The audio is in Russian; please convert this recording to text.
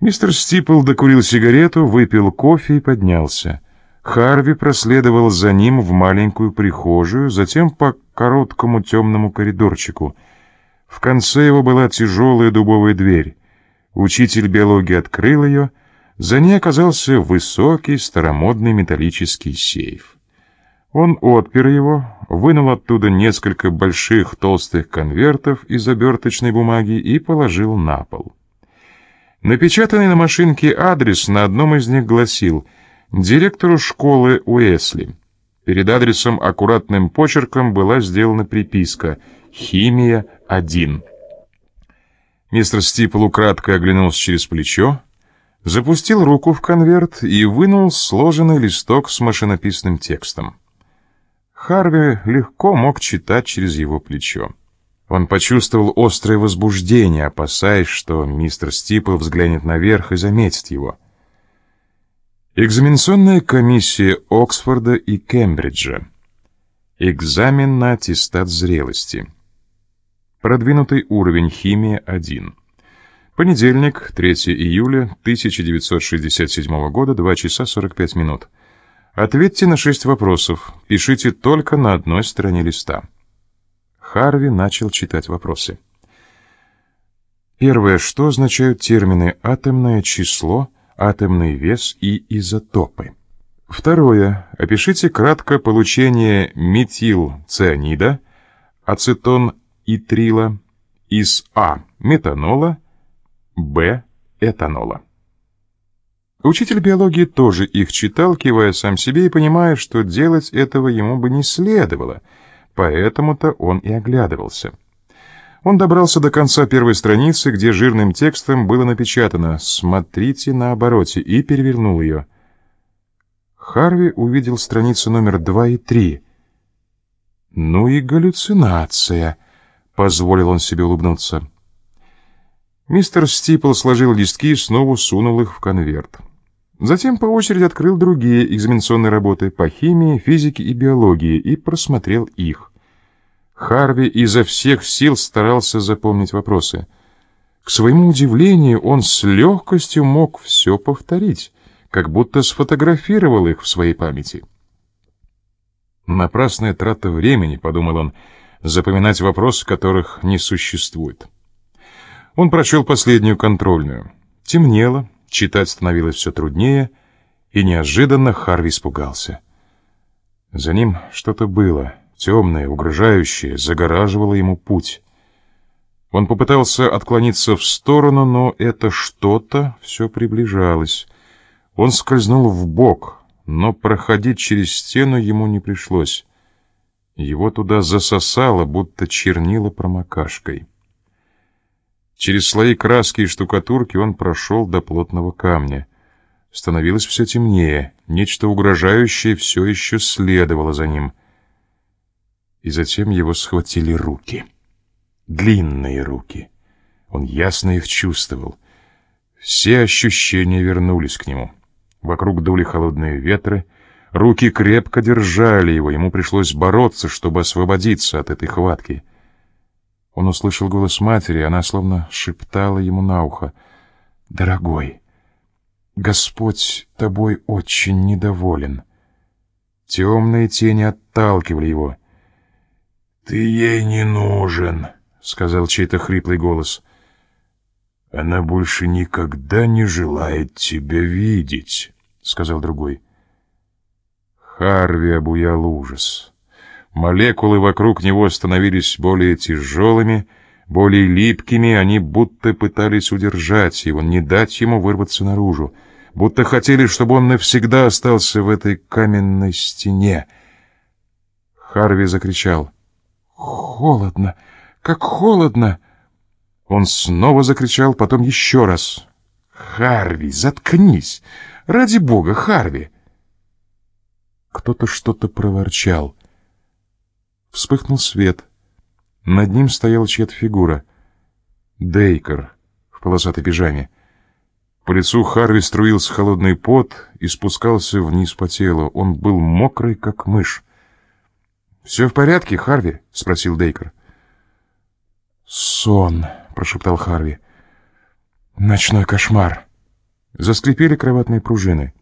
Мистер Стипл докурил сигарету, выпил кофе и поднялся. Харви проследовал за ним в маленькую прихожую, затем по короткому темному коридорчику. В конце его была тяжелая дубовая дверь. Учитель биологии открыл ее, за ней оказался высокий старомодный металлический сейф. Он отпер его, вынул оттуда несколько больших толстых конвертов из оберточной бумаги и положил на пол. Напечатанный на машинке адрес на одном из них гласил «Директору школы Уэсли». Перед адресом аккуратным почерком была сделана приписка «Химия-1». Мистер Стипл украдкой оглянулся через плечо, запустил руку в конверт и вынул сложенный листок с машинописным текстом. Харви легко мог читать через его плечо. Он почувствовал острое возбуждение, опасаясь, что мистер Стипл взглянет наверх и заметит его. Экзаменационная комиссия Оксфорда и Кембриджа. Экзамен на аттестат зрелости. Продвинутый уровень химия 1. Понедельник, 3 июля 1967 года, 2 часа 45 минут. Ответьте на шесть вопросов. Пишите только на одной стороне листа. Харви начал читать вопросы. Первое. Что означают термины «атомное число», «атомный вес» и «изотопы»? Второе. Опишите кратко получение метилцианида, ацетон итрила из А. Метанола, Б. Этанола. Учитель биологии тоже их читал, кивая сам себе и понимая, что делать этого ему бы не следовало, поэтому-то он и оглядывался. Он добрался до конца первой страницы, где жирным текстом было напечатано «Смотрите на обороте» и перевернул ее. Харви увидел страницу номер два и три. «Ну и галлюцинация», — позволил он себе улыбнуться. Мистер Стипл сложил листки и снова сунул их в конверт. Затем по очереди открыл другие экзаменационные работы по химии, физике и биологии и просмотрел их. Харви изо всех сил старался запомнить вопросы. К своему удивлению, он с легкостью мог все повторить, как будто сфотографировал их в своей памяти. «Напрасная трата времени», — подумал он, — «запоминать вопросы, которых не существует». Он прочел последнюю контрольную. Темнело, Читать становилось все труднее, и неожиданно Харви испугался. За ним что-то было, темное, угрожающее, загораживало ему путь. Он попытался отклониться в сторону, но это что-то все приближалось. Он скользнул в бок, но проходить через стену ему не пришлось. Его туда засосало, будто чернила промокашкой. Через слои краски и штукатурки он прошел до плотного камня. Становилось все темнее, нечто угрожающее все еще следовало за ним. И затем его схватили руки. Длинные руки. Он ясно их чувствовал. Все ощущения вернулись к нему. Вокруг дули холодные ветры, руки крепко держали его, ему пришлось бороться, чтобы освободиться от этой хватки — он услышал голос матери, она словно шептала ему на ухо. «Дорогой, Господь тобой очень недоволен». Темные тени отталкивали его. «Ты ей не нужен», — сказал чей-то хриплый голос. «Она больше никогда не желает тебя видеть», — сказал другой. Харви обуял ужас. Молекулы вокруг него становились более тяжелыми, более липкими, они будто пытались удержать его, не дать ему вырваться наружу, будто хотели, чтобы он навсегда остался в этой каменной стене. Харви закричал. «Холодно! Как холодно!» Он снова закричал, потом еще раз. «Харви, заткнись! Ради бога, Харви!» Кто-то что-то проворчал. Вспыхнул свет. Над ним стояла чья-то фигура. Дейкер в полосатой пижаме. По лицу Харви струился холодный пот и спускался вниз по телу. Он был мокрый, как мышь. «Все в порядке, Харви?» — спросил Дейкер. «Сон», — прошептал Харви. «Ночной кошмар». Заскрипели кроватные пружины.